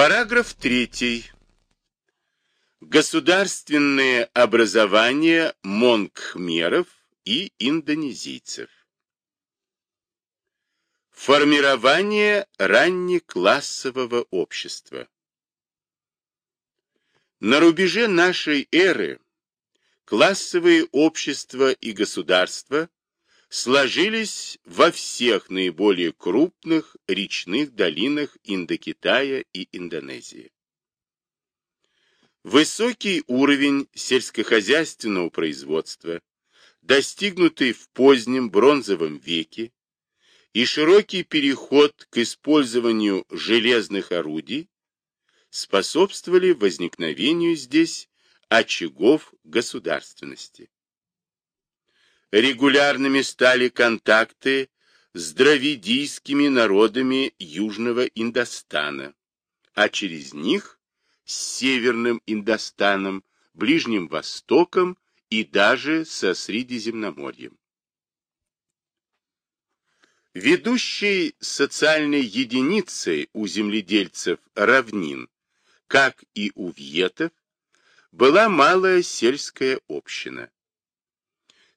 Параграф 3. Государственные образования монгхмеров и индонезийцев. Формирование раннеклассового общества. На рубеже нашей эры классовые общества и государства сложились во всех наиболее крупных речных долинах Индокитая и Индонезии. Высокий уровень сельскохозяйственного производства, достигнутый в позднем бронзовом веке, и широкий переход к использованию железных орудий способствовали возникновению здесь очагов государственности. Регулярными стали контакты с дравидийскими народами Южного Индостана, а через них с Северным Индостаном, Ближним Востоком и даже со Средиземноморьем. Ведущей социальной единицей у земледельцев равнин, как и у вьетов, была малая сельская община.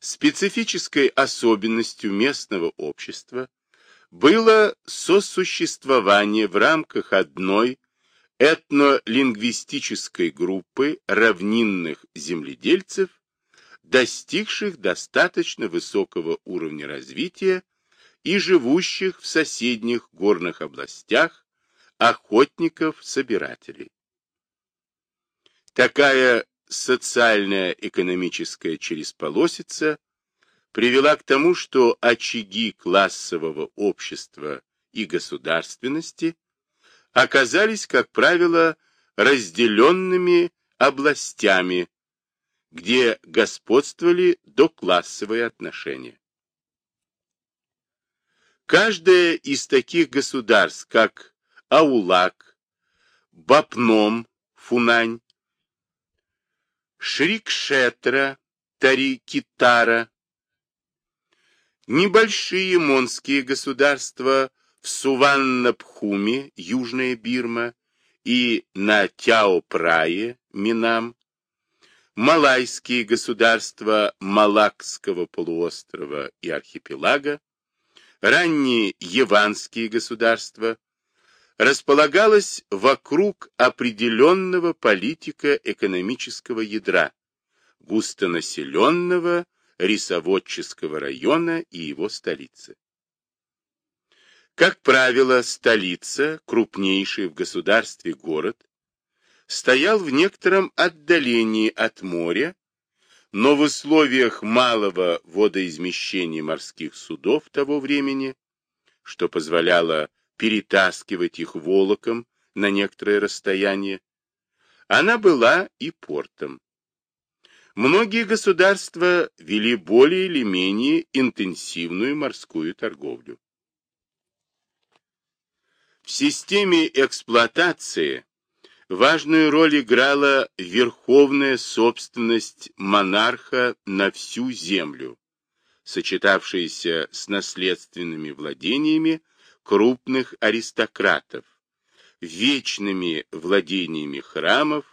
Специфической особенностью местного общества было сосуществование в рамках одной этнолингвистической группы равнинных земледельцев, достигших достаточно высокого уровня развития и живущих в соседних горных областях охотников-собирателей. Такая социальная экономическая чересполосица привела к тому, что очаги классового общества и государственности оказались, как правило, разделенными областями, где господствовали доклассовые отношения. Каждое из таких государств, как Аулак, Бапном, Фунань, Шрикшетра, Тарикитара, небольшие монские государства в Суваннабхуме, Южная Бирма, и на Тяо-Прае, Минам, малайские государства Малакского полуострова и архипелага, ранние яванские государства, располагалось вокруг определенного политико-экономического ядра, густонаселенного рисоводческого района и его столицы. Как правило, столица, крупнейший в государстве город, стоял в некотором отдалении от моря, но в условиях малого водоизмещения морских судов того времени, что позволяло перетаскивать их волоком на некоторое расстояние, она была и портом. Многие государства вели более или менее интенсивную морскую торговлю. В системе эксплуатации важную роль играла верховная собственность монарха на всю землю, сочетавшаяся с наследственными владениями крупных аристократов, вечными владениями храмов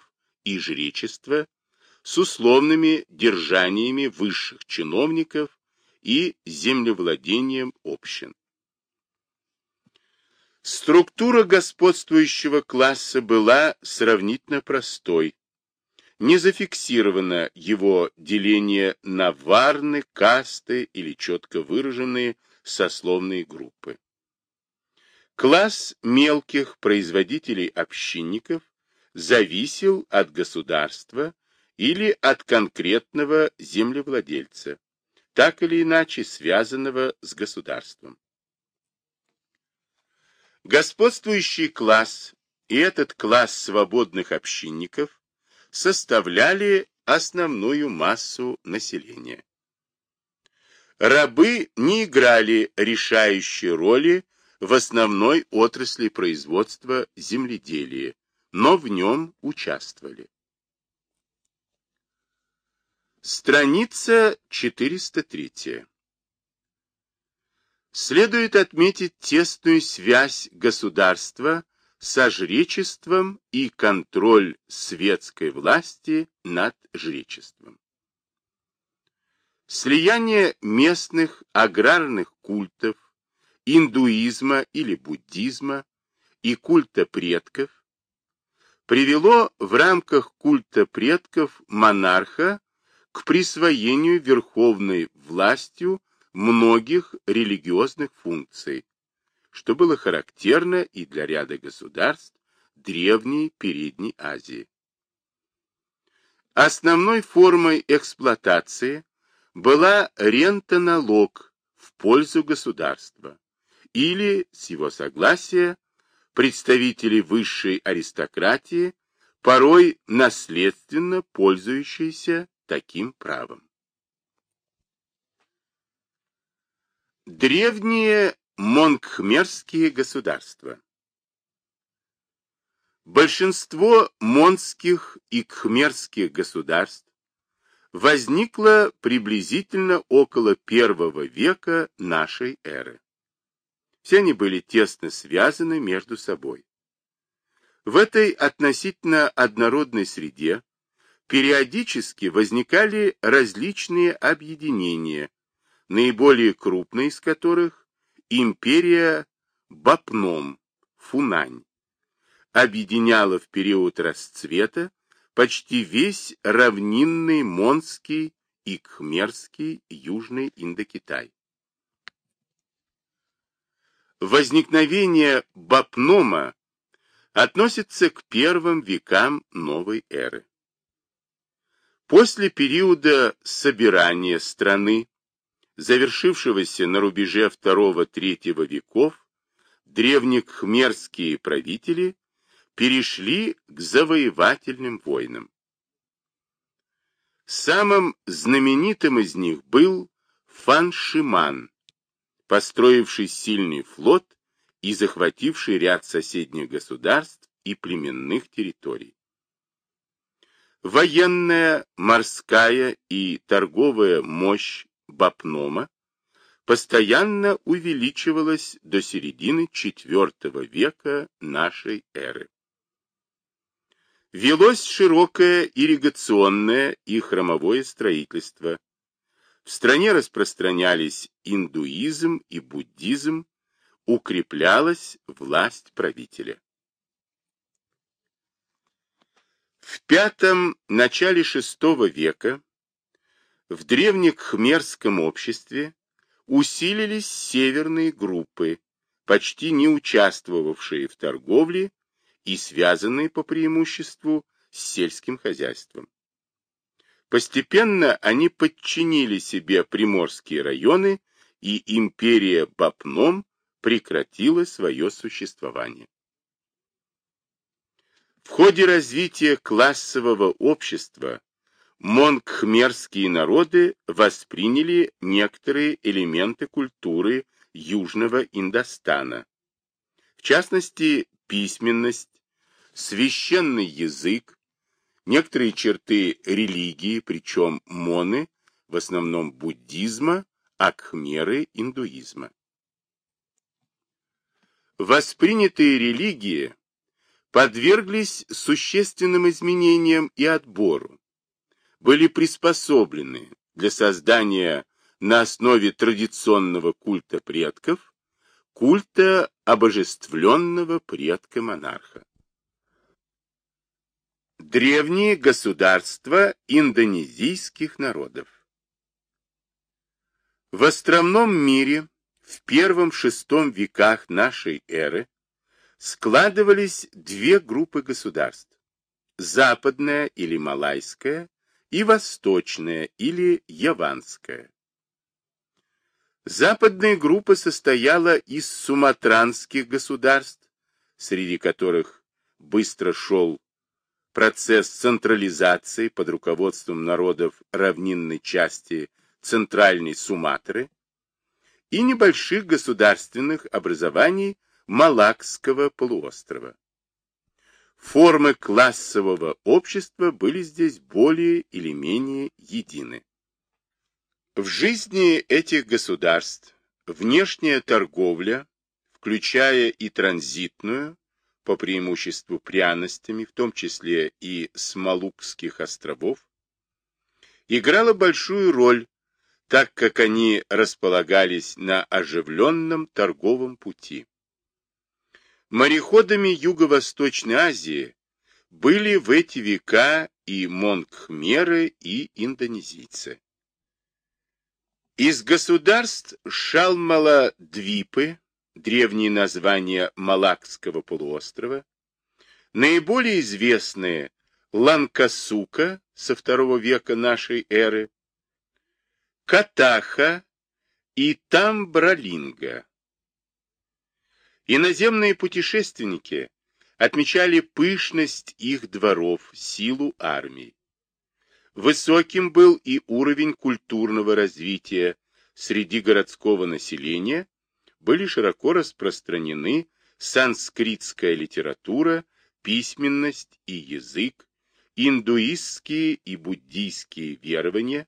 и жречества, с условными держаниями высших чиновников и землевладением общин. Структура господствующего класса была сравнительно простой. Не зафиксировано его деление на варны, касты или четко выраженные сословные группы. Класс мелких производителей-общинников зависел от государства или от конкретного землевладельца, так или иначе связанного с государством. Господствующий класс и этот класс свободных общинников составляли основную массу населения. Рабы не играли решающей роли в основной отрасли производства земледелия, но в нем участвовали. Страница 403. Следует отметить тесную связь государства со жречеством и контроль светской власти над жречеством. Слияние местных аграрных культов, индуизма или буддизма и культа предков привело в рамках культа предков монарха к присвоению верховной властью многих религиозных функций, что было характерно и для ряда государств Древней Передней Азии. Основной формой эксплуатации была рента-налог в пользу государства или, с его согласия, представители высшей аристократии, порой наследственно пользующиеся таким правом. Древние Монгхмерские государства Большинство монских и кхмерских государств возникло приблизительно около первого века нашей эры. Все они были тесно связаны между собой. В этой относительно однородной среде периодически возникали различные объединения, наиболее крупные из которых империя Бапном, Фунань, объединяла в период расцвета почти весь равнинный Монский и Кхмерский Южный Индокитай. Возникновение Бапнома относится к первым векам новой эры. После периода собирания страны завершившегося на рубеже II-III веков, древнекхмерские правители перешли к завоевательным войнам. Самым знаменитым из них был Фан Шиман, построивший сильный флот и захвативший ряд соседних государств и племенных территорий. Военная, морская и торговая мощь Бапнома постоянно увеличивалась до середины IV века нашей эры. Велось широкое ирригационное и храмовое строительство. В стране распространялись индуизм и буддизм, укреплялась власть правителя. В пятом начале VI века в древнекхмерском обществе усилились северные группы, почти не участвовавшие в торговле и связанные по преимуществу с сельским хозяйством. Постепенно они подчинили себе приморские районы, и империя Бапном прекратила свое существование. В ходе развития классового общества монгхмерские народы восприняли некоторые элементы культуры Южного Индостана, в частности, письменность, священный язык, некоторые черты религии, причем моны, в основном буддизма, а индуизма. Воспринятые религии подверглись существенным изменениям и отбору, были приспособлены для создания на основе традиционного культа предков, культа обожествленного предка-монарха. Древние государства индонезийских народов В островном мире в первом-шестом веках нашей эры складывались две группы государств – западная или малайская и восточная или яванская. Западная группа состояла из суматранских государств, среди которых быстро шел процесс централизации под руководством народов равнинной части Центральной Суматры и небольших государственных образований Малакского полуострова. Формы классового общества были здесь более или менее едины. В жизни этих государств внешняя торговля, включая и транзитную, по преимуществу пряностями, в том числе и с Малукских островов, играла большую роль, так как они располагались на оживленном торговом пути. Мореходами Юго-Восточной Азии были в эти века и монгхмеры, и индонезийцы. Из государств Шалмала-Двипы, древние названия Малакского полуострова, наиболее известные Ланкасука со второго века нашей эры, Катаха и Тамбралинга. Иноземные путешественники отмечали пышность их дворов, силу армии. Высоким был и уровень культурного развития среди городского населения, были широко распространены санскритская литература, письменность и язык, индуистские и буддийские верования,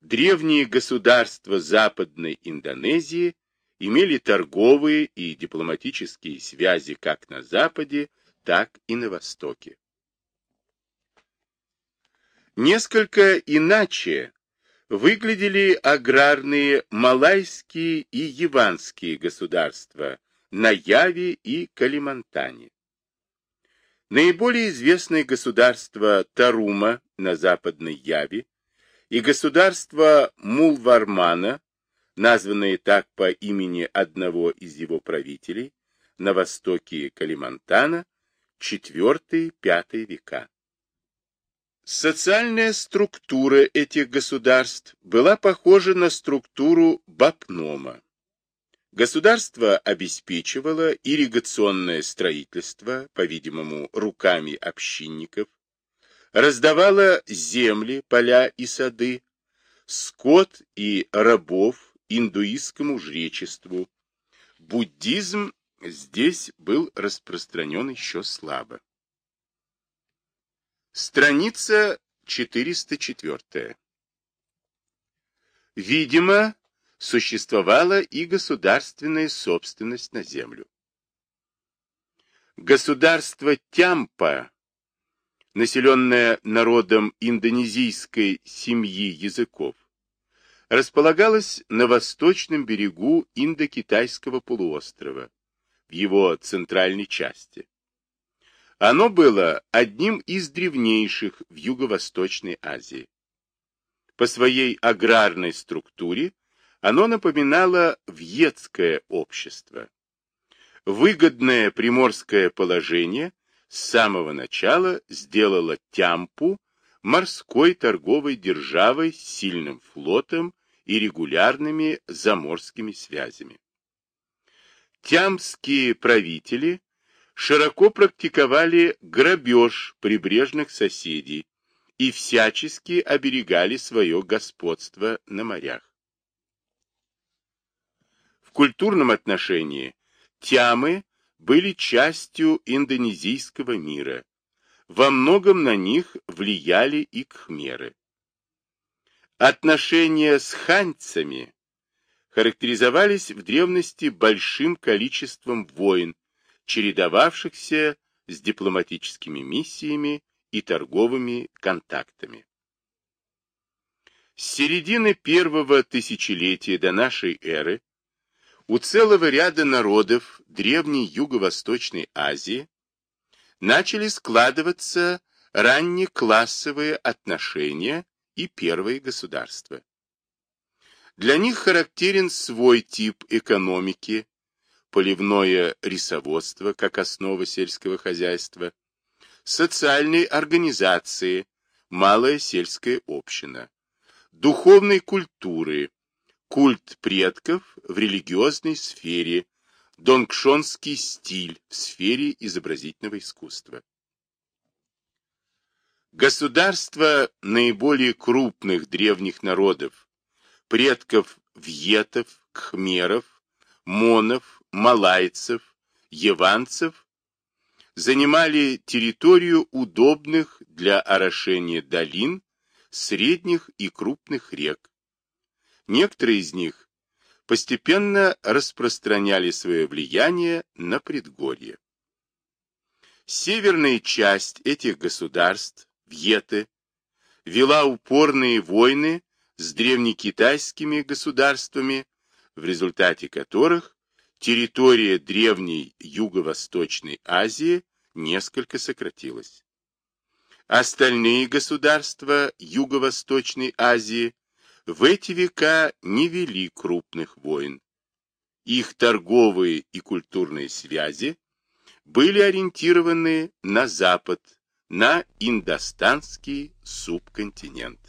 древние государства Западной Индонезии имели торговые и дипломатические связи как на Западе, так и на Востоке. Несколько иначе выглядели аграрные малайские и яванские государства на Яве и Калимантане. Наиболее известные государства Тарума на Западной Яве и государство Мулвармана названные так по имени одного из его правителей, на востоке Калимантана, IV-V века. Социальная структура этих государств была похожа на структуру Бакнома. Государство обеспечивало ирригационное строительство, по-видимому, руками общинников, раздавало земли, поля и сады, скот и рабов индуистскому жречеству. Буддизм здесь был распространен еще слабо. Страница 404. Видимо, существовала и государственная собственность на землю. Государство Тямпа, населенное народом индонезийской семьи языков, располагалось на восточном берегу Индокитайского полуострова, в его центральной части. Оно было одним из древнейших в Юго-Восточной Азии. По своей аграрной структуре оно напоминало вьетское общество. Выгодное приморское положение с самого начала сделало Тямпу морской торговой державой с сильным флотом и регулярными заморскими связями. Тямские правители широко практиковали грабеж прибрежных соседей и всячески оберегали свое господство на морях. В культурном отношении тямы были частью индонезийского мира. Во многом на них влияли и кхмеры. Отношения с ханьцами характеризовались в древности большим количеством войн, чередовавшихся с дипломатическими миссиями и торговыми контактами. С середины первого тысячелетия до нашей эры у целого ряда народов Древней Юго-Восточной Азии начали складываться раннеклассовые отношения и первые государства. Для них характерен свой тип экономики, поливное рисоводство как основа сельского хозяйства, социальной организации, малая сельская община, духовной культуры, культ предков в религиозной сфере, донгшонский стиль в сфере изобразительного искусства. Государства наиболее крупных древних народов, предков вьетов, кхмеров, монов, малайцев, яванцев, занимали территорию удобных для орошения долин, средних и крупных рек. Некоторые из них постепенно распространяли свое влияние на предгорье. Северная часть этих государств, Вьеты, вела упорные войны с древнекитайскими государствами, в результате которых территория древней Юго-Восточной Азии несколько сократилась. Остальные государства Юго-Восточной Азии в эти века не вели крупных войн. Их торговые и культурные связи были ориентированы на запад, на индостанский субконтинент.